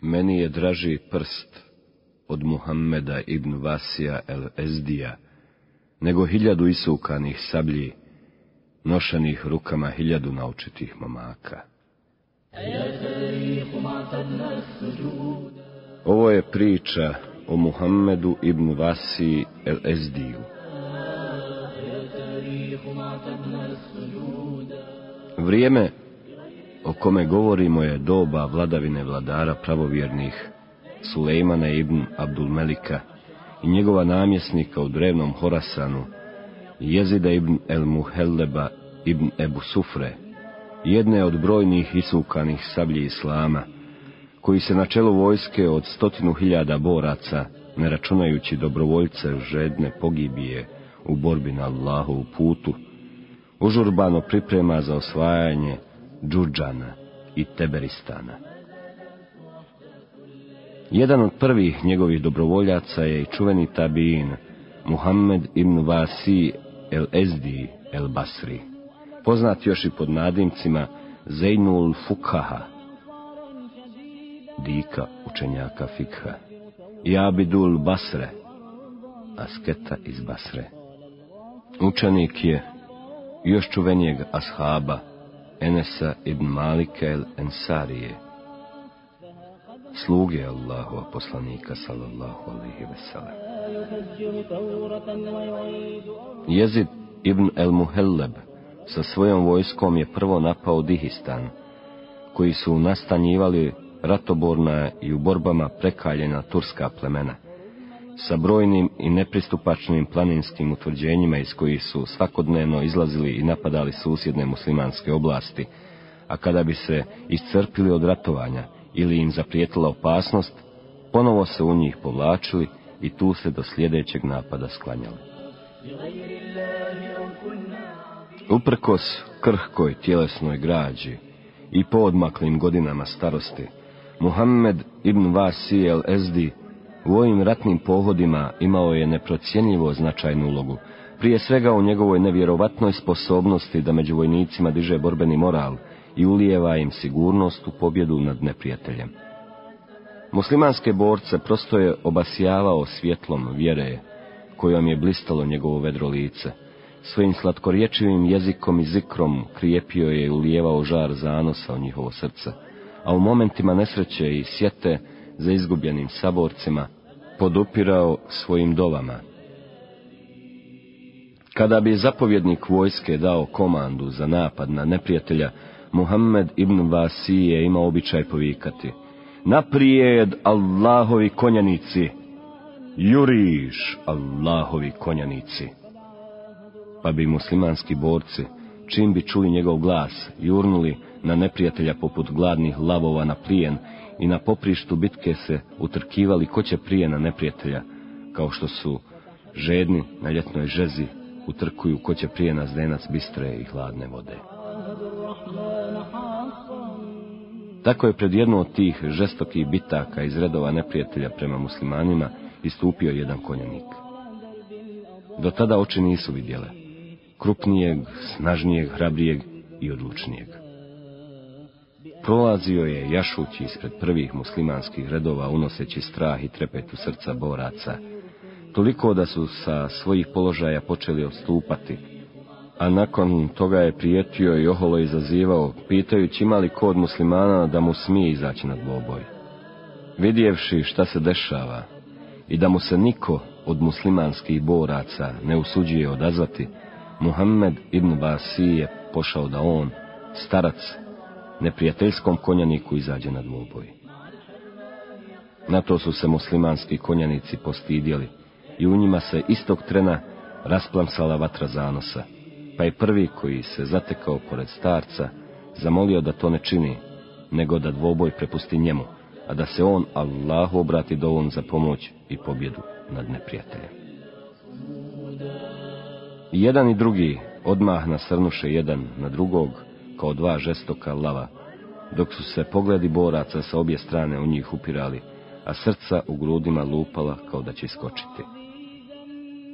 Meni je draži prst od Muhammeda ibn Vasija el Ezdija, nego hiljadu isukanih sablji, nošanih rukama hiljadu naučitih momaka. Ovo je priča o Muhammedu ibn Vasiji el Ezdiju. Vrijeme o kome govorimo je doba vladavine vladara pravovjernih Sulejmana ibn Abdul Melika i njegova namjesnika u drevnom Horasanu, Jezida ibn El Muhelleba ibn Ebu Sufre, jedne od brojnih isukanih sablji Islama, koji se na čelu vojske od stotinu hiljada boraca, ne računajući dobrovoljce žedne pogibije u borbi na Allahovu putu, užurbano priprema za osvajanje Džuđana i Teberistana. Jedan od prvih njegovih dobrovoljaca je i čuveni tabiin Muhammed ibn Vasi el Ezdi el Basri, poznat još i pod nadimcima Zeinul Fukhaha, dika učenjaka fikha, i Abidul Basre, asketa iz Basre. Učenik je još čuvenijeg ashaba Enesa ibn Malika el Ensarije, sluge Allahova poslanika sallallahu alaihi veselem. Jezid ibn el Muhelleb sa svojom vojskom je prvo napao Dihistan, koji su nastanjivali ratoborna i u borbama prekaljena turska plemena, sa brojnim i nepristupačnim planinskim utvrđenjima iz kojih su svakodnevno izlazili i napadali susjedne muslimanske oblasti, a kada bi se iscrpili od ratovanja ili im zaprijetila opasnost, ponovo se u njih povlačili i tu se do sljedećeg napada sklanjali. Uprkos krhkoj tjelesnoj građi i poodmaklim godinama starosti, Muhammed ibn Vasi el Ezdi u ovim ratnim pohodima imao je neprocjenjivo značajnu ulogu, prije svega u njegovoj nevjerovatnoj sposobnosti da među vojnicima diže borbeni moral i ulijeva im sigurnost u pobjedu nad neprijateljem. Muslimanske borce prosto je obasjavao svjetlom vjere, kojom je blistalo njegovo vedro lice. Svojim slatkorječivim jezikom i zikrom krijepio je i ulijevao žar zanosa u njihovo srce, a u momentima nesreće i sjete za izgubljenim saborcima podupirao svojim dovama. Kada bi zapovjednik vojske dao komandu za napad na neprijatelja, Muhammed ibn Vasi je imao običaj povikati. Naprijed Allahovi konjanici, juriš Allahovi konjanici. Pa bi muslimanski borci, čim bi čuli njegov glas, jurnuli na neprijatelja poput gladnih lavova na plijen i na poprištu bitke se utrkivali ko će prije na neprijatelja, kao što su žedni na ljetnoj žezi utrkuju ko će prije na zdenac bistre i hladne vode. Tako je pred jednu od tih žestokih bitaka iz redova neprijatelja prema muslimanima istupio jedan konjanik. Do tada oči nisu vidjele. Krupnijeg, snažnijeg, hrabrijeg i odlučnijeg. Prolazio je jašući ispred prvih muslimanskih redova, unoseći strah i trepet u srca boraca, toliko da su sa svojih položaja počeli odstupati, a nakon toga je prijetio i oholo izazivao, pitajući ima li ko od muslimana da mu smije izaći na dvoboj. Vidjevši šta se dešava i da mu se niko od muslimanskih boraca ne usuđuje odazvati, Muhammed ibn Basi je pošao da on, starac, neprijateljskom konjaniku izađe na dvoboj. Na to su se muslimanski konjanici postidjeli i u njima se istog trena rasplamsala vatra zanosa pa je prvi koji se zatekao pored starca zamolio da to ne čini, nego da dvoboj prepusti njemu, a da se on Allahu obrati dovoljno za pomoć i pobjedu nad neprijateljem. Jedan i drugi odmah nasrnuše jedan na drugog kao dva žestoka lava, dok su se pogledi boraca sa obje strane u njih upirali, a srca u grudima lupala kao da će iskočiti.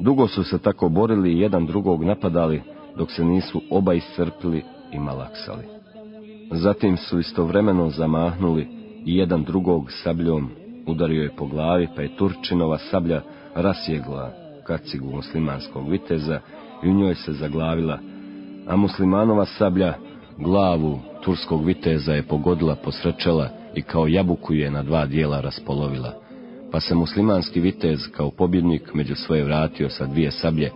Dugo su se tako borili i jedan drugog napadali, dok se nisu oba iscrpili i malaksali. Zatim su istovremeno zamahnuli i jedan drugog sabljom udario je po glavi, pa je Turčinova sablja rasjegla kacigu muslimanskog viteza i u njoj se zaglavila, a muslimanova sablja glavu turskog viteza je pogodila posrećela i kao jabuku je na dva dijela raspolovila, pa se muslimanski vitez kao pobjednik među svoje vratio sa dvije sablje,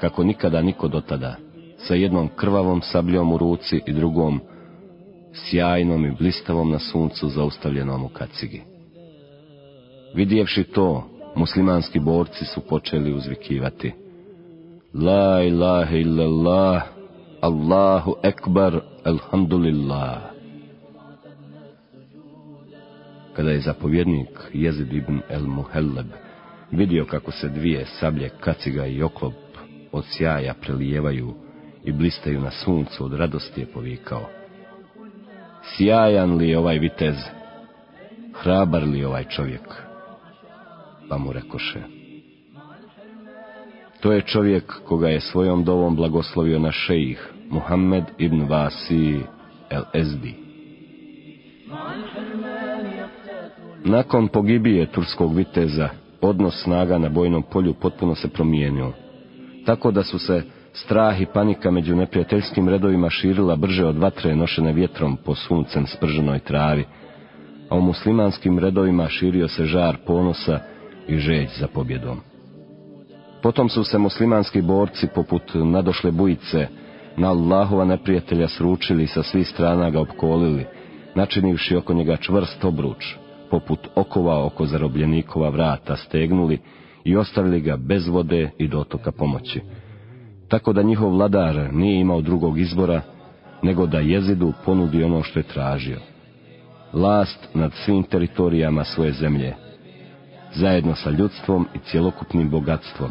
kako nikada niko do tada, sa jednom krvavom sabljom u ruci i drugom sjajnom i blistavom na suncu zaustavljenom u kacigi. Vidjevši to, muslimanski borci su počeli uzvikivati. La ilaha illallah, Allahu ekbar, alhamdulillah. Kada je zapovjednik Jezid ibn el Muhelleb vidio kako se dvije sablje kaciga i oklop od sjaja prelijevaju i blistaju na suncu od radosti je povikao. Sjajan li je ovaj vitez? Hrabar li je ovaj čovjek? Pa mu rekoše. To je čovjek koga je svojom dovom blagoslovio na šejih, Muhammed ibn Vasi el Ezdi. Nakon pogibije turskog viteza, odnos snaga na bojnom polju potpuno se promijenio, tako da su se strah i panika među neprijateljskim redovima širila brže od vatre nošene vjetrom po suncem sprženoj travi, a u muslimanskim redovima širio se žar ponosa i žeć za pobjedom. Potom su se muslimanski borci poput nadošle bujice na Allahova neprijatelja sručili sa svih strana ga opkolili, načinivši oko njega čvrst obruč, poput okova oko zarobljenikova vrata stegnuli i ostavili ga bez vode i dotoka pomoći. Tako da njihov vladar nije imao drugog izbora, nego da jezidu ponudi ono što je tražio. Last nad svim teritorijama svoje zemlje, zajedno sa ljudstvom i cjelokupnim bogatstvom,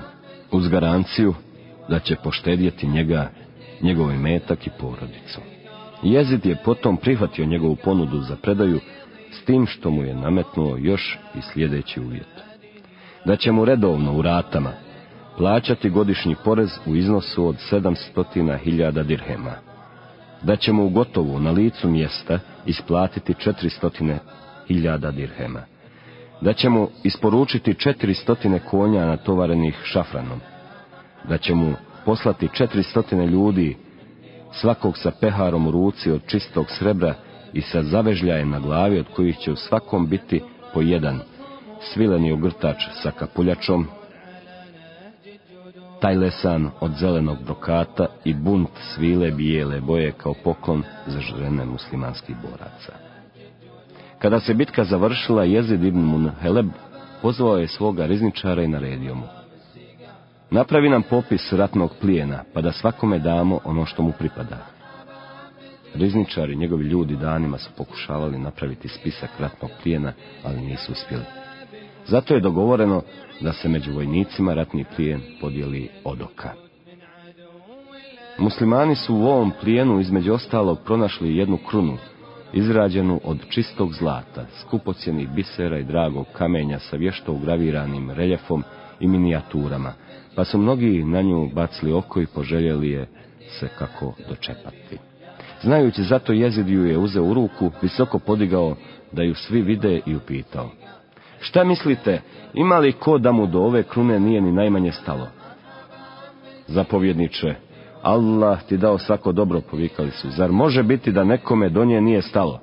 uz garanciju da će poštedjeti njega, njegov metak i porodicu. Jezid je potom prihvatio njegovu ponudu za predaju, s tim što mu je nametnuo još i sljedeći uvjet. Da će mu redovno u ratama plaćati godišnji porez u iznosu od sedamstotina hiljada dirhema. Da će mu u gotovu na licu mjesta isplatiti četiristotine hiljada dirhema da će mu isporučiti četiri stotine konja natovarenih šafranom, da će mu poslati četiri stotine ljudi, svakog sa peharom u ruci od čistog srebra i sa zavežljajem na glavi od kojih će u svakom biti po jedan, svileni ogrtač sa kapuljačom, taj lesan od zelenog brokata i bunt svile bijele boje kao poklon za žene muslimanskih boraca. Kada se bitka završila, Jezid ibn Munheleb pozvao je svoga rizničara i naredio mu. Napravi nam popis ratnog plijena, pa da svakome damo ono što mu pripada. Rizničari i njegovi ljudi danima su pokušavali napraviti spisak ratnog plijena, ali nisu uspjeli. Zato je dogovoreno da se među vojnicima ratni plijen podijeli od oka. Muslimani su u ovom plijenu između ostalog pronašli jednu krunu, izrađenu od čistog zlata, skupocjenih bisera i dragog kamenja sa vješto ugraviranim reljefom i minijaturama, pa su mnogi na nju bacili oko i poželjeli je se kako dočepati. Znajući zato jezidiju je uzeo u ruku, visoko podigao da ju svi vide i upitao. Šta mislite, ima li ko da mu do ove krune nije ni najmanje stalo? Zapovjedniče, Allah ti dao svako dobro, povikali su. Zar može biti da nekome do nje nije stalo?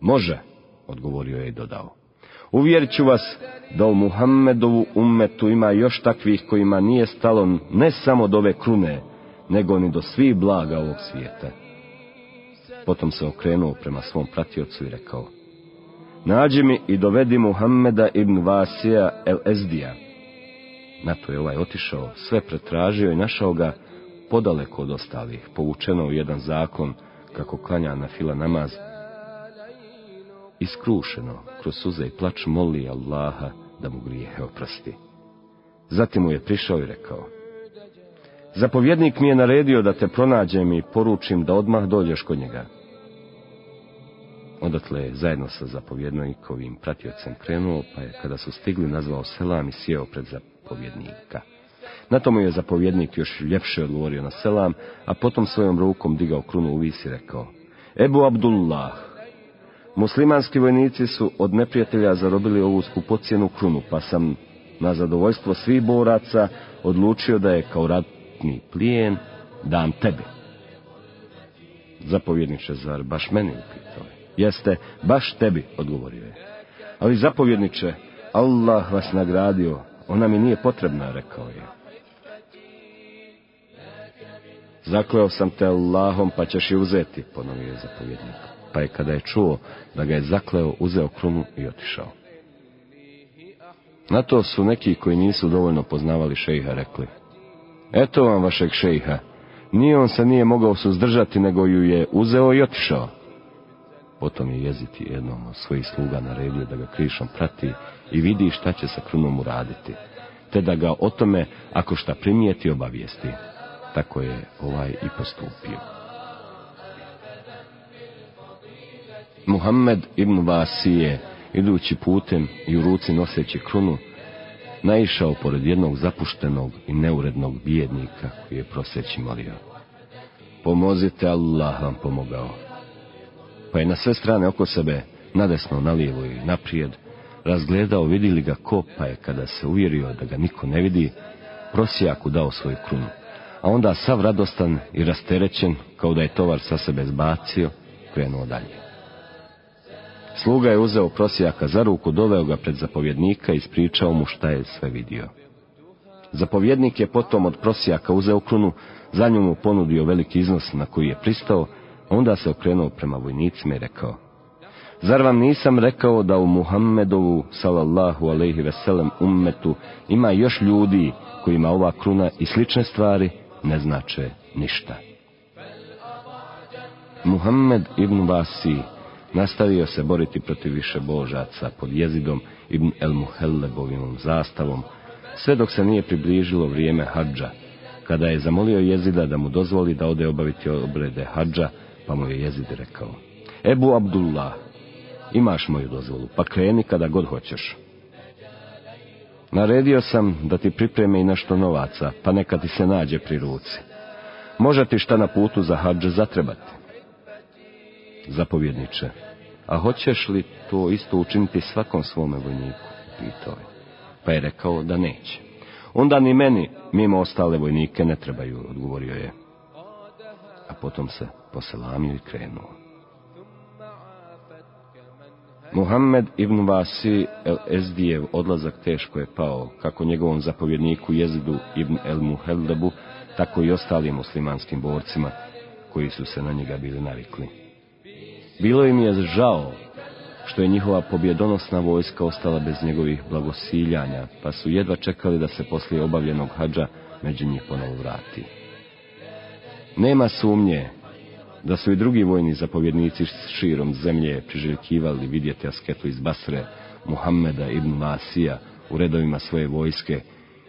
Može, odgovorio je i dodao. Uvjerit ću vas da u Muhammedovu ummetu ima još takvih kojima nije stalo ne samo do ove krune, nego ni do svih blaga ovog svijeta. Potom se okrenuo prema svom pratiocu i rekao, Nađi mi i dovedi Muhammeda ibn Vasija el Ezdija. Na to je ovaj otišao, sve pretražio i našao ga podaleko od ostalih, povučeno u jedan zakon, kako klanja na fila namaz, iskrušeno, kroz suze i plač moli Allaha da mu grijehe oprosti. Zatim mu je prišao i rekao, Zapovjednik mi je naredio da te pronađem i poručim da odmah dođeš kod njega. Odatle je zajedno sa zapovjednikovim pratiocem krenuo, pa je kada su stigli nazvao selam i sjeo pred zapovjednika. Na tomu je zapovjednik još ljepše odgovorio na selam, a potom svojom rukom digao krunu u vis i rekao, Ebu Abdullah, Muslimanski vojnici su od neprijatelja zarobili ovu skupocjenu krunu, pa sam na zadovoljstvo svih boraca odlučio da je kao ratni plijen dam tebi. Zapovjedniče, zar baš meni upitao Jeste, baš tebi, odgovorio je. Ali zapovjedniče, Allah vas nagradio, ona mi nije potrebna, rekao je. Zakleo sam te Allahom, pa ćeš je uzeti, ponovio je zapovjednik. Pa je kada je čuo da ga je zakleo, uzeo krunu i otišao. Na to su neki koji nisu dovoljno poznavali šejha rekli. Eto vam vašeg šejha, nije on se nije mogao suzdržati, nego ju je uzeo i otišao. Potom je jeziti jednom od svojih sluga naredio da ga krišom prati i vidi šta će sa krunom uraditi, te da ga o tome, ako šta primijeti, obavijesti. Tako je ovaj i postupio. Muhammed ibn Vasije, idući putem i u ruci noseći krunu, naišao pored jednog zapuštenog i neurednog bijednika koji je proseći molio. Pomozite, Allah vam pomogao. Pa je na sve strane oko sebe, nadesno, nalijevo i naprijed, razgledao, vidili ga ko, pa je kada se uvjerio da ga niko ne vidi, prosijaku dao svoju krunu. A onda sav radostan i rasterećen, kao da je tovar sa sebe zbacio, krenuo dalje. Sluga je uzeo prosijaka za ruku, doveo ga pred zapovjednika i ispričao mu šta je sve vidio. Zapovjednik je potom od prosijaka uzeo krunu, za nju mu ponudio veliki iznos na koji je pristao, onda se okrenuo prema vojnicima i rekao, Zar vam nisam rekao da u Muhammedovu, salallahu alaihi veselem, ummetu ima još ljudi kojima ova kruna i slične stvari ne znače ništa? Muhammed ibn Vasi nastavio se boriti protiv više božaca pod jezidom ibn el Muhellebovinom zastavom, sve dok se nije približilo vrijeme hađa, kada je zamolio jezida da mu dozvoli da ode obaviti obrede hađa, pa mu je jezid rekao, Ebu Abdullah, imaš moju dozvolu, pa kreni kada god hoćeš. Naredio sam da ti pripreme i nešto novaca, pa neka ti se nađe pri ruci. Može ti šta na putu za hađe zatrebati zapovjedniče, a hoćeš li to isto učiniti svakom svome vojniku? Pitao je. Pa je rekao da neće. Onda ni meni, mimo ostale vojnike, ne trebaju, odgovorio je. A potom se poselamio i krenuo. Muhammed ibn Vasi el Ezdijev odlazak teško je pao, kako njegovom zapovjedniku Jezidu ibn el Muheldebu, tako i ostalim muslimanskim borcima, koji su se na njega bili navikli. Bilo im je žao što je njihova pobjedonosna vojska ostala bez njegovih blagosiljanja, pa su jedva čekali da se poslije obavljenog hađa među njih ponovo vrati. Nema sumnje da su i drugi vojni zapovjednici širom zemlje priželjkivali vidjeti asketu iz Basre, Muhammeda ibn Masija u redovima svoje vojske,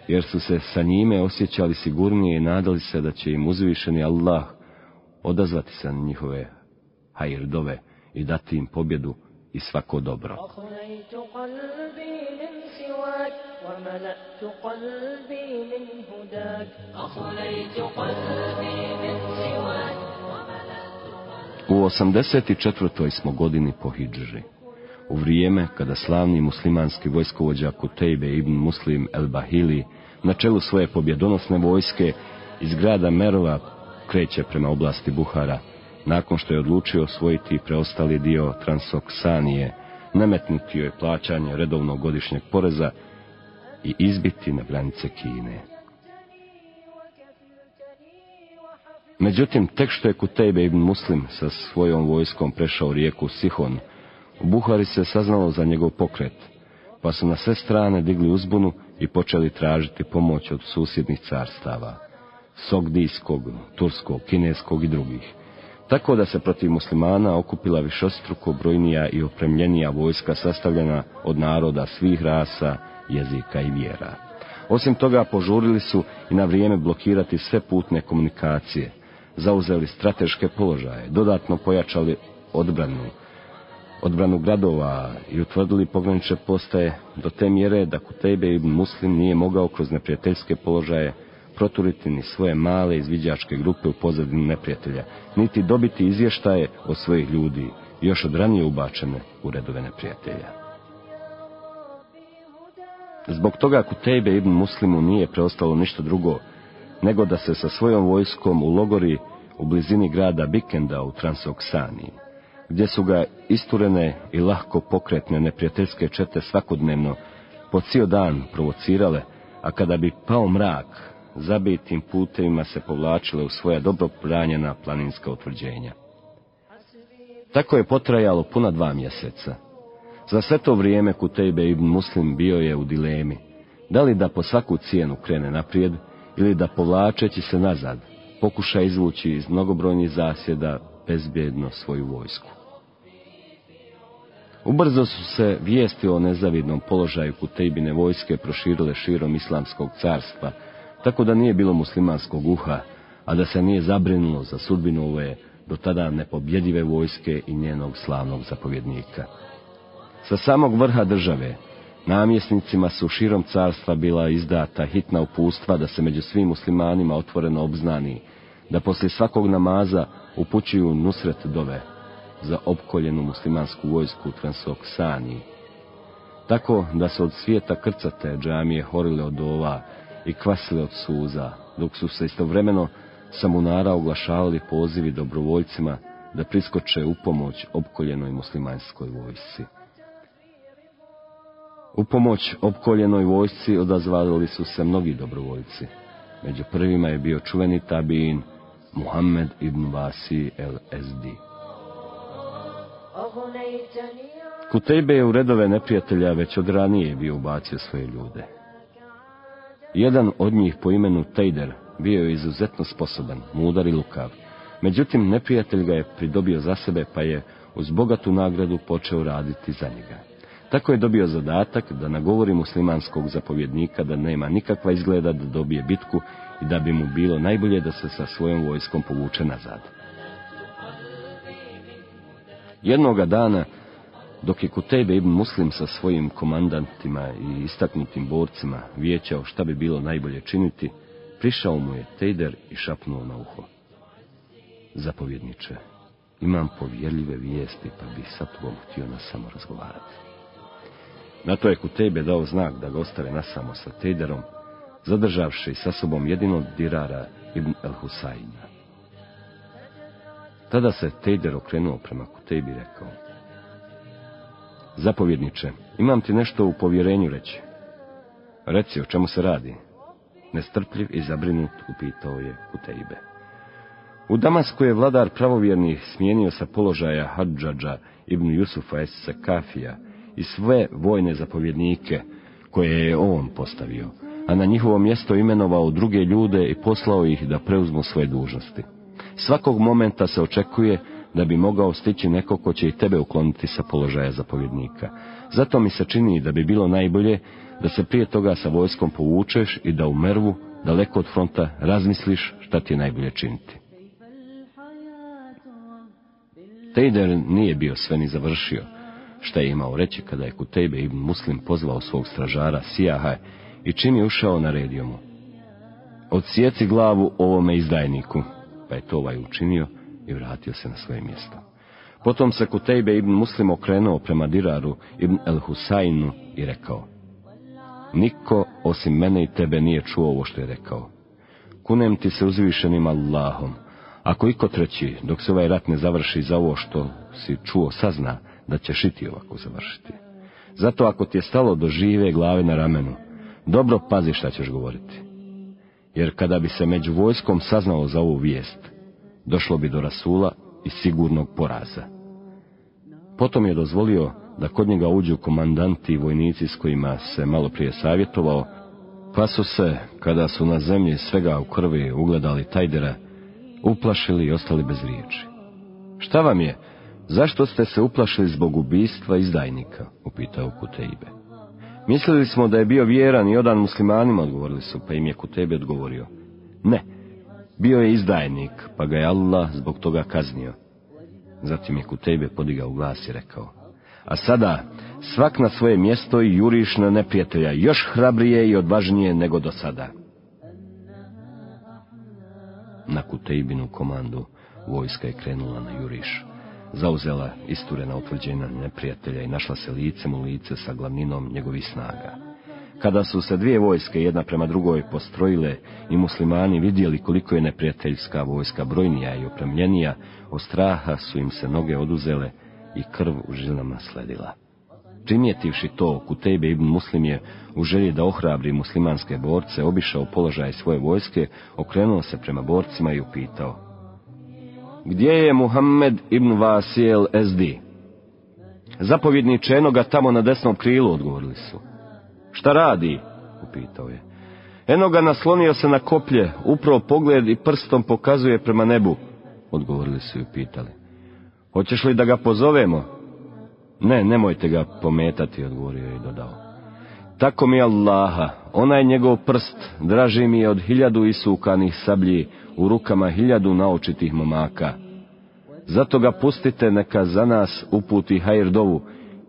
jer su se sa njime osjećali sigurnije i nadali se da će im uzvišeni Allah odazvati se na njihove dove i dati im pobjedu i svako dobro. U 84. smo godini po Hidži. U vrijeme kada slavni muslimanski vojskovođa Kutejbe ibn Muslim el Bahili na čelu svoje pobjedonosne vojske iz grada Merova kreće prema oblasti Buhara, nakon što je odlučio osvojiti preostali dio Transoksanije, nametnuti je plaćanje redovnog godišnjeg poreza i izbiti na granice Kine. Međutim, tek što je Kutejbe ibn Muslim sa svojom vojskom prešao rijeku Sihon, u Buhari se saznalo za njegov pokret, pa su na sve strane digli uzbunu i počeli tražiti pomoć od susjednih carstava, Sogdijskog, Turskog, Kineskog i drugih tako da se protiv muslimana okupila višostruko brojnija i opremljenija vojska sastavljena od naroda svih rasa, jezika i vjera. Osim toga požurili su i na vrijeme blokirati sve putne komunikacije, zauzeli strateške položaje, dodatno pojačali odbranu, odbranu gradova i utvrdili pogranične postaje do te mjere da Kutejbe i Muslim nije mogao kroz neprijateljske položaje proturiti ni svoje male izviđačke grupe u pozadini neprijatelja, niti dobiti izvještaje od svojih ljudi, još od ranije ubačene u redove neprijatelja. Zbog toga Kutejbe ibn Muslimu nije preostalo ništa drugo, nego da se sa svojom vojskom u logori u blizini grada Bikenda u Transoksaniji, gdje su ga isturene i lahko pokretne neprijateljske čete svakodnevno po cijel dan provocirale, a kada bi pao mrak, zabitim putevima se povlačile u svoja dobro pranjena planinska utvrđenja. Tako je potrajalo puna dva mjeseca. Za sve to vrijeme Kutejbe ibn Muslim bio je u dilemi, da li da po svaku cijenu krene naprijed ili da povlačeći se nazad, pokuša izvući iz mnogobrojnih zasjeda bezbjedno svoju vojsku. Ubrzo su se vijesti o nezavidnom položaju Kutejbine vojske proširile širom islamskog carstva, tako da nije bilo muslimanskog uha, a da se nije zabrinulo za sudbinu ove do tada nepobjedive vojske i njenog slavnog zapovjednika. Sa samog vrha države, namjesnicima su širom carstva bila izdata hitna upustva da se među svim muslimanima otvoreno obznani, da poslije svakog namaza upućuju nusret dove za opkoljenu muslimansku vojsku u Transoksaniji. Tako da se od svijeta krcate džamije horile od ova i kvasile od suza, dok su se istovremeno samunara oglašavali pozivi dobrovoljcima da priskoče u pomoć opkoljenoj muslimanskoj vojsci. U pomoć opkoljenoj vojsci odazvali su se mnogi dobrovoljci. Među prvima je bio čuveni tabin Muhammed ibn Vasi Ezdi. Kutejbe je u redove neprijatelja već od ranije bio ubacio svoje ljude. Jedan od njih po imenu Tejder bio je izuzetno sposoban, mudar i lukav. Međutim, neprijatelj ga je pridobio za sebe, pa je uz bogatu nagradu počeo raditi za njega. Tako je dobio zadatak da nagovori muslimanskog zapovjednika da nema nikakva izgleda da dobije bitku i da bi mu bilo najbolje da se sa svojom vojskom povuče nazad. Jednoga dana, dok je Kutejbe ibn Muslim sa svojim komandantima i istaknutim borcima vijećao šta bi bilo najbolje činiti, prišao mu je Tejder i šapnuo na uho. Zapovjedniče, imam povjerljive vijesti, pa bi sa tobom htio nas samo razgovarati. Na to je Kutejbe dao znak da ga ostave nasamo sa Tejderom, zadržavši sa sobom jedino dirara ibn el Husayna. Tada se Tejder okrenuo prema Kutejbi i rekao, Zapovjedniče, imam ti nešto u povjerenju reći. Reci, o čemu se radi? Nestrpljiv i zabrinut upitao je Kutejbe. U Damasku je vladar pravovjernih smijenio sa položaja Hadžadža ibn Jusufa es Kafija i sve vojne zapovjednike koje je on postavio, a na njihovo mjesto imenovao druge ljude i poslao ih da preuzmu svoje dužnosti. Svakog momenta se očekuje da bi mogao stići neko ko će i tebe ukloniti sa položaja zapovjednika. Zato mi se čini da bi bilo najbolje da se prije toga sa vojskom povučeš i da u Mervu, daleko od fronta, razmisliš šta ti je najbolje činiti. Tejder nije bio sve ni završio, šta je imao reći kada je Kutejbe ibn Muslim pozvao svog stražara Sijaha i čim je ušao naredio mu. Odsjeci glavu ovome izdajniku, pa je to ovaj učinio i vratio se na svoje mjesto. Potom se Kutejbe ibn Muslim okrenuo prema Diraru ibn el Husajnu i rekao, Niko osim mene i tebe nije čuo ovo što je rekao. Kunem ti se uzvišenim Allahom, ako iko treći, dok se ovaj rat ne završi za ovo što si čuo sazna, da ćeš i ti ovako završiti. Zato ako ti je stalo do žive glave na ramenu, dobro pazi šta ćeš govoriti. Jer kada bi se među vojskom saznalo za ovu vijest, došlo bi do rasula i sigurnog poraza. Potom je dozvolio da kod njega uđu komandanti i vojnici s kojima se malo prije savjetovao, pa su se, kada su na zemlji svega u krvi ugledali Tajdera, uplašili i ostali bez riječi. Šta vam je? Zašto ste se uplašili zbog ubistva izdajnika? upitao Kutejbe. Mislili smo da je bio vjeran i odan muslimanima, odgovorili su, pa im je Kutejbe odgovorio. Ne, bio je izdajnik, pa ga je Allah zbog toga kaznio. Zatim je Kutejbe podigao glas i rekao, a sada svak na svoje mjesto i juriš na neprijatelja, još hrabrije i odvažnije nego do sada. Na Kutejbinu komandu vojska je krenula na juriš, zauzela isturena utvrđena neprijatelja i našla se licem u lice sa glavninom njegovih snaga. Kada su se dvije vojske jedna prema drugoj postrojile i muslimani vidjeli koliko je neprijateljska vojska brojnija i opremljenija, od straha su im se noge oduzele i krv u žilama sledila. Primjetivši to, Kutejbe ibn Muslim je, u želji da ohrabri muslimanske borce, obišao položaj svoje vojske, okrenuo se prema borcima i upitao. Gdje je Muhammed ibn Vasijel SD? Zapovjedniče, eno ga tamo na desnom krilu, odgovorili su. Šta radi? upitao je. Eno ga naslonio se na koplje, upravo pogled i prstom pokazuje prema nebu, odgovorili su i upitali. Hoćeš li da ga pozovemo? Ne, nemojte ga pometati, odgovorio je i dodao. Tako mi Allaha, onaj njegov prst, draži mi je od hiljadu isukanih sablji, u rukama hiljadu naočitih momaka. Zato ga pustite neka za nas uputi hajr dovu,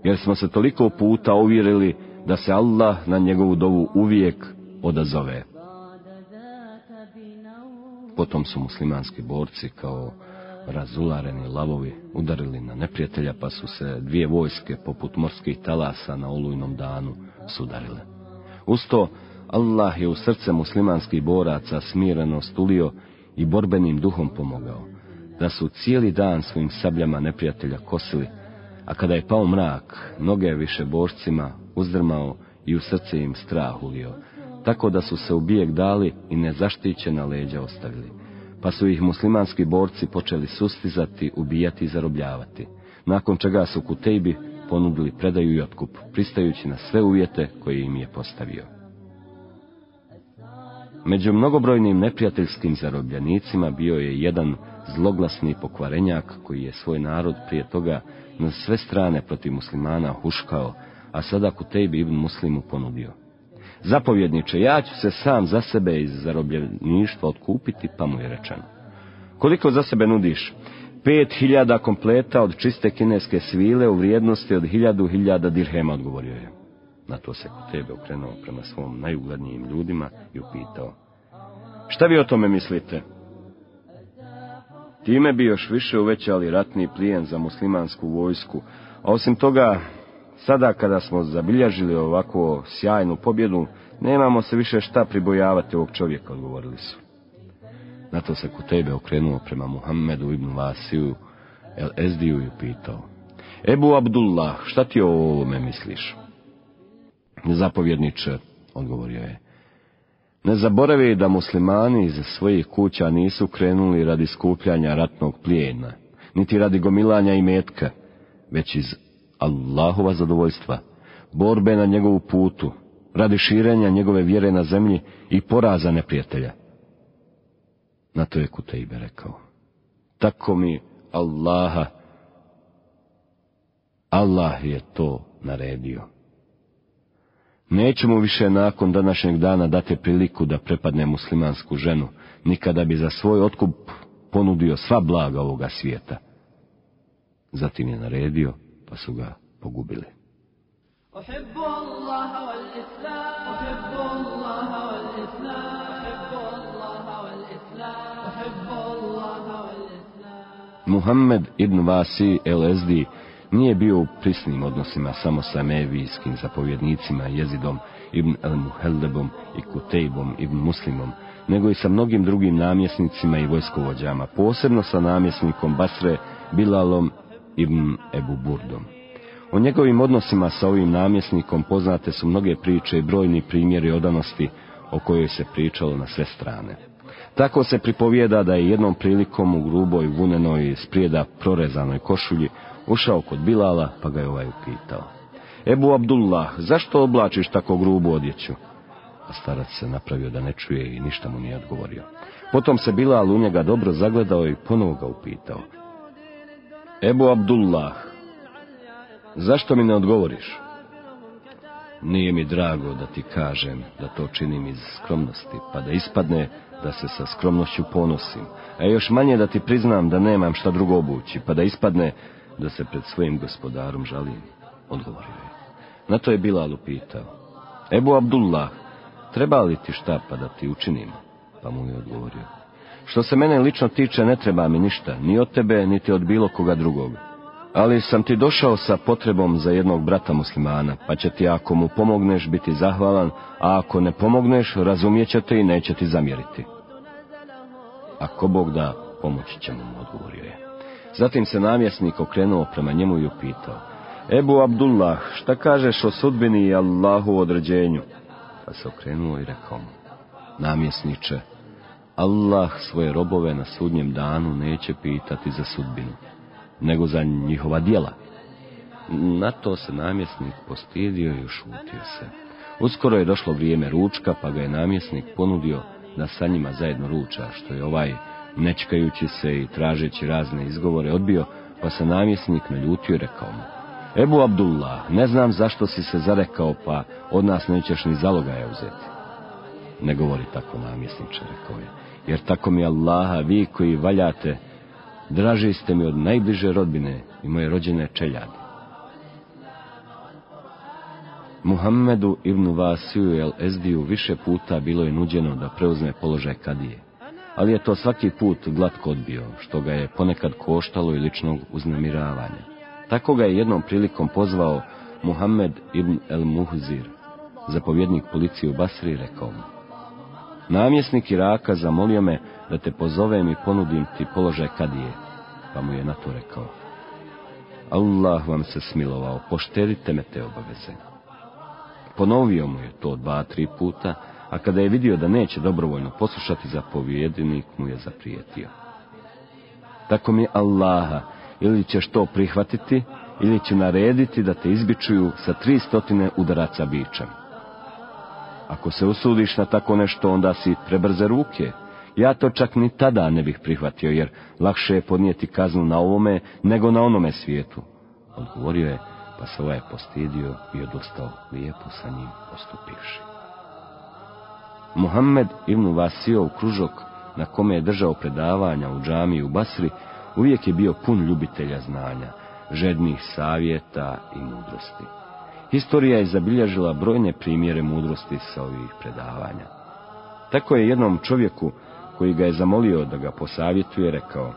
jer smo se toliko puta uvjerili da se Allah na njegovu dovu uvijek odazove. Potom su muslimanski borci kao razulareni lavovi udarili na neprijatelja, pa su se dvije vojske poput morskih talasa na olujnom danu sudarile. Usto, Allah je u srce muslimanskih boraca smireno stulio i borbenim duhom pomogao, da su cijeli dan svojim sabljama neprijatelja kosili, a kada je pao mrak, noge više borcima uzdrmao i u srce im strah ulio, tako da su se u bijeg dali i nezaštićena leđa ostavili pa su ih muslimanski borci počeli sustizati, ubijati i zarobljavati, nakon čega su Kutejbi ponudili predaju i otkup, pristajući na sve uvjete koje im je postavio. Među mnogobrojnim neprijateljskim zarobljenicima bio je jedan zloglasni pokvarenjak koji je svoj narod prije toga na sve strane protiv muslimana huškao, a sada Kutejbi ibn Muslimu ponudio. Zapovjedniče, ja ću se sam za sebe iz zarobljeništva otkupiti, pa mu je rečeno. Koliko za sebe nudiš? Pet hiljada kompleta od čiste kineske svile u vrijednosti od hiljadu hiljada dirhema, odgovorio je. Na to se kod tebe okrenuo prema svom najuglednijim ljudima i upitao. Šta vi o tome mislite? Time bi još više uvećali ratni plijen za muslimansku vojsku, a osim toga Sada kada smo zabilježili ovako sjajnu pobjedu, nemamo se više šta pribojavati ovog čovjeka, odgovorili su. Na to se tebe okrenuo prema Muhammedu ibn Vasiju, El Ezdiju i pitao. Ebu Abdullah, šta ti o ovome misliš? Zapovjedniče, odgovorio je. Ne zaboravi da muslimani iz svojih kuća nisu krenuli radi skupljanja ratnog plijena, niti radi gomilanja i metka, već iz Allahova zadovoljstva, borbe na njegovu putu, radi širenja njegove vjere na zemlji i poraza neprijatelja. Na to je Kutejbe rekao. Tako mi Allaha, Allah je to naredio. Neće mu više nakon današnjeg dana dati priliku da prepadne muslimansku ženu, nikada bi za svoj otkup ponudio sva blaga ovoga svijeta. Zatim je naredio pa su ga pogubili. Muhammed ibn Vasi el-Ezdi nije bio u prisnim odnosima samo sa mevijskim zapovjednicima Jezidom ibn el-Muhellebom i Kutejbom ibn Muslimom, nego i sa mnogim drugim namjesnicima i vojskovođama, posebno sa namjesnikom Basre Bilalom ibn Ebu Burdom. O njegovim odnosima sa ovim namjesnikom poznate su mnoge priče i brojni primjeri odanosti o kojoj se pričalo na sve strane. Tako se pripovijeda da je jednom prilikom u gruboj vunenoj sprijeda prorezanoj košulji ušao kod Bilala pa ga je ovaj upitao. Ebu Abdullah, zašto oblačiš tako grubu odjeću? A starac se napravio da ne čuje i ništa mu nije odgovorio. Potom se Bilal u njega dobro zagledao i ponovo ga upitao. Ebu Abdullah, zašto mi ne odgovoriš? Nije mi drago da ti kažem da to činim iz skromnosti, pa da ispadne da se sa skromnošću ponosim, a još manje da ti priznam da nemam šta drugo obući, pa da ispadne da se pred svojim gospodarom žalim, odgovorio je. Na to je Bilal upitao. Ebu Abdullah, treba li ti šta pa da ti učinim? Pa mu je odgovorio. Što se mene lično tiče, ne treba mi ništa, ni od tebe, niti od bilo koga drugog. Ali sam ti došao sa potrebom za jednog brata muslimana, pa će ti ako mu pomogneš biti zahvalan, a ako ne pomogneš, razumijet će te i neće ti zamjeriti. Ako Bog da, pomoći ćemo mu, odgovorio je. Zatim se namjesnik okrenuo prema njemu i upitao. Ebu Abdullah, šta kažeš o sudbini i Allahu određenju? Pa se okrenuo i rekao mu. Namjesniče, Allah svoje robove na sudnjem danu neće pitati za sudbinu, nego za njihova djela. Na to se namjesnik postidio i ušutio se. Uskoro je došlo vrijeme ručka, pa ga je namjesnik ponudio da sa njima zajedno ruča, što je ovaj, nečkajući se i tražeći razne izgovore, odbio, pa se namjesnik naljutio i rekao mu. Ebu Abdullah, ne znam zašto si se zarekao, pa od nas nećeš ni zalogaja uzeti. Ne govori tako namjesniče, rekao je, jer tako mi Allaha, vi koji valjate, draži ste mi od najbliže rodbine i moje rođene čeljade. Muhammedu ibn Vasiju el Ezdiju više puta bilo je nuđeno da preuzme položaj kadije, ali je to svaki put glatko odbio, što ga je ponekad koštalo i ličnog uznemiravanja. Tako ga je jednom prilikom pozvao Muhammed ibn el Muhzir, zapovjednik policije u Basri, rekao mu. Namjesnik Iraka zamolio me da te pozovem i ponudim ti položaj kadije, pa mu je na to rekao. Allah vam se smilovao, poštedite me te obaveze. Ponovio mu je to dva, tri puta, a kada je vidio da neće dobrovoljno poslušati zapovjednik, mu je zaprijetio. Tako mi Allaha, ili ćeš to prihvatiti, ili ću narediti da te izbičuju sa tri stotine udaraca bičem. Ako se usudiš na tako nešto, onda si prebrze ruke. Ja to čak ni tada ne bih prihvatio, jer lakše je podnijeti kaznu na ovome, nego na onome svijetu. Odgovorio je, pa se ovaj postidio i odustao lijepo sa njim postupivši. Muhammed ibn Vasio kružok na kome je držao predavanja u džami u Basri, uvijek je bio pun ljubitelja znanja, žednih savjeta i mudrosti. Historija je zabilježila brojne primjere mudrosti sa ovih predavanja. Tako je jednom čovjeku, koji ga je zamolio da ga posavjetuje, rekao,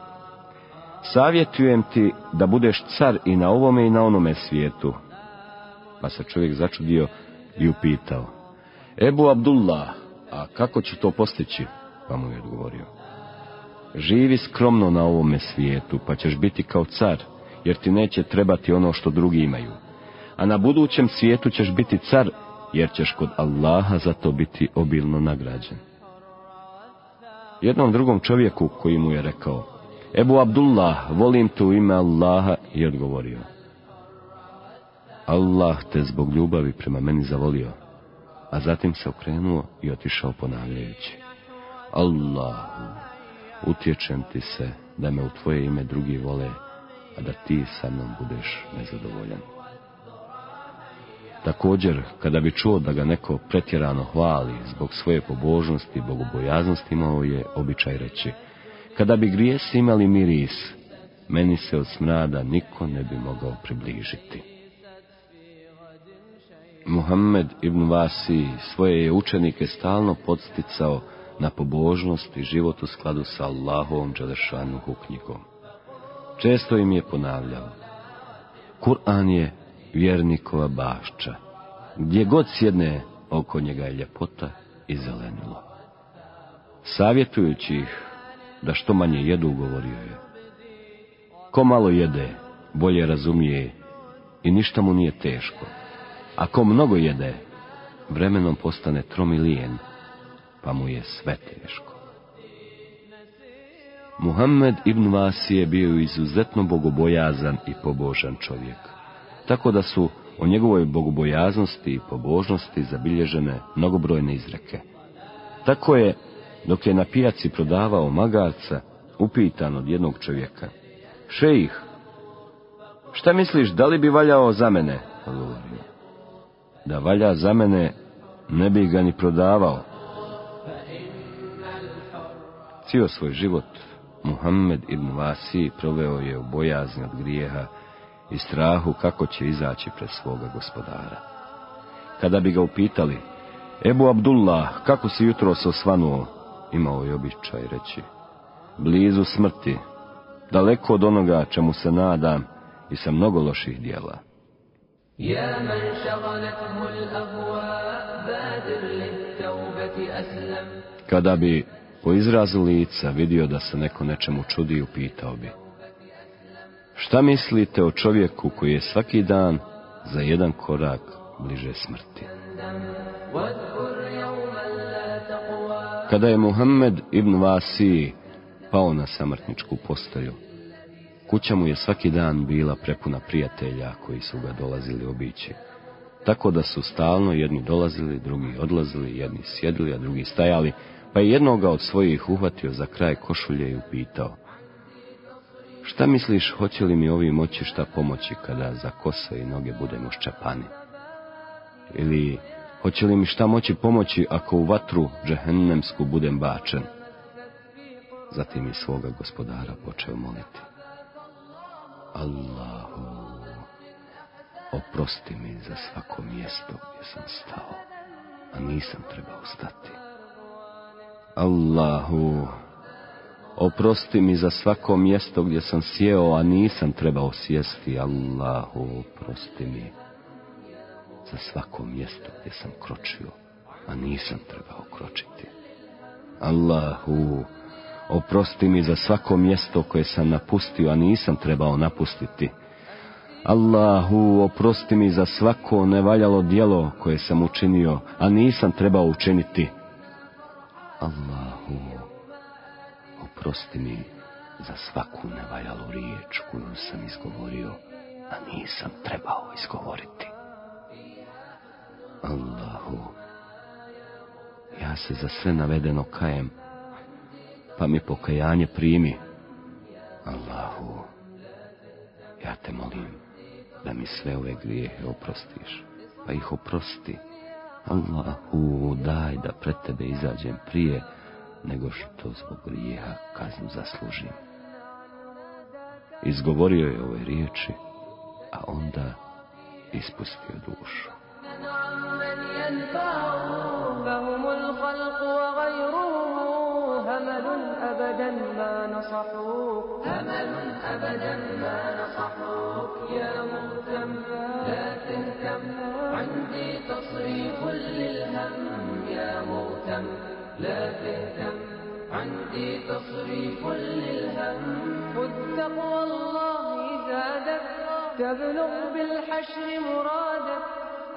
Savjetujem ti da budeš car i na ovome i na onome svijetu. Pa se čovjek začudio i upitao, Ebu Abdullah, a kako ću to postići? Pa mu je odgovorio, Živi skromno na ovome svijetu, pa ćeš biti kao car, jer ti neće trebati ono što drugi imaju. A na budućem svijetu ćeš biti car, jer ćeš kod Allaha za to biti obilno nagrađen. Jednom drugom čovjeku koji mu je rekao, Ebu Abdullah, volim tu ime Allaha, i odgovorio. Allah te zbog ljubavi prema meni zavolio, a zatim se okrenuo i otišao ponavljajući. Allahu, utječem ti se da me u tvoje ime drugi vole, a da ti sa mnom budeš nezadovoljan. Također, kada bi čuo da ga neko pretjerano hvali zbog svoje pobožnosti i bogobojaznosti, imao je običaj reći, kada bi grijesi imali miris, meni se od smrada niko ne bi mogao približiti. Muhammed ibn Vasi svoje je učenike stalno podsticao na pobožnost i život u skladu sa Allahovom Đelešanu knjigom. Često im je ponavljao, Kur'an je vjernikova bašča, gdje god sjedne oko njega je ljepota i zelenilo. Savjetujući ih da što manje jedu, govorio je. Ko malo jede, bolje razumije i ništa mu nije teško. A ko mnogo jede, vremenom postane tromilijen, pa mu je sve teško. Muhammed ibn Vasi je bio izuzetno bogobojazan i pobožan čovjek, tako da su o njegovoj bogobojaznosti i pobožnosti zabilježene mnogobrojne izreke. Tako je, dok je na pijaci prodavao magarca, upitan od jednog čovjeka. Šejih, šta misliš, da li bi valjao za mene? Da valja za mene, ne bi ga ni prodavao. Cijel svoj život Muhammed ibn Vasi proveo je u bojazni od grijeha i strahu kako će izaći pred svoga gospodara. Kada bi ga upitali, Ebu Abdullah, kako si jutro se osvanuo, imao je običaj reći, blizu smrti, daleko od onoga čemu se nadam i sa mnogo loših dijela. يا من شغلته الأهواء بادر للتوبة أسلم Kada bi po izrazu lica vidio da se neko nečemu čudi, upitao bi. Šta mislite o čovjeku koji je svaki dan za jedan korak bliže smrti? Kada je Muhammed ibn Vasi pao na samrtničku postaju, kuća mu je svaki dan bila prepuna prijatelja koji su ga dolazili obići. Tako da su stalno jedni dolazili, drugi odlazili, jedni sjedili, a drugi stajali, pa je jednoga od svojih uhvatio za kraj košulje i upitao. Šta misliš, hoće li mi ovi moći šta pomoći kada za kose i noge budemo ščapani? Ili hoće li mi šta moći pomoći ako u vatru džehennemsku budem bačen? Zatim je svoga gospodara počeo moliti. Allahu, oprosti mi za svako mjesto gdje sam stao, a nisam trebao stati. Allahu, oprosti mi za svako mjesto gdje sam sjeo, a nisam trebao sjesti. Allahu, oprosti mi za svako mjesto gdje sam kročio, a nisam trebao kročiti. Allahu, oprosti mi za svako mjesto koje sam napustio, a nisam trebao napustiti. Allahu, oprosti mi za svako nevaljalo djelo koje sam učinio, a nisam trebao učiniti. Allahu, oprosti mi za svaku nevaljalu riječ koju sam izgovorio, a nisam trebao izgovoriti. Allahu, ja se za sve navedeno kajem, pa mi pokajanje primi. Allahu, ja te molim da mi sve ove grijehe oprostiš, pa ih oprosti. Allahu, daj da pred tebe izađem prije nego što zbog grijeha kaznu zaslužim. Izgovorio je ove riječi, a onda ispustio dušu. عمن ينفع فهم الخلق وغيره همل أبدا ما نصحوا همل أبدا ما نصحوا يا مهتم لا تهتم عندي تصريف للهم يا مهتم لا تهتم عندي تصريف للهم. خذ تقوى الله زادك تبلغ بالحشر مرادك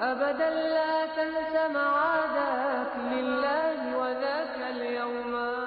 أبدا لا تنس معادك لله وذاك اليوم.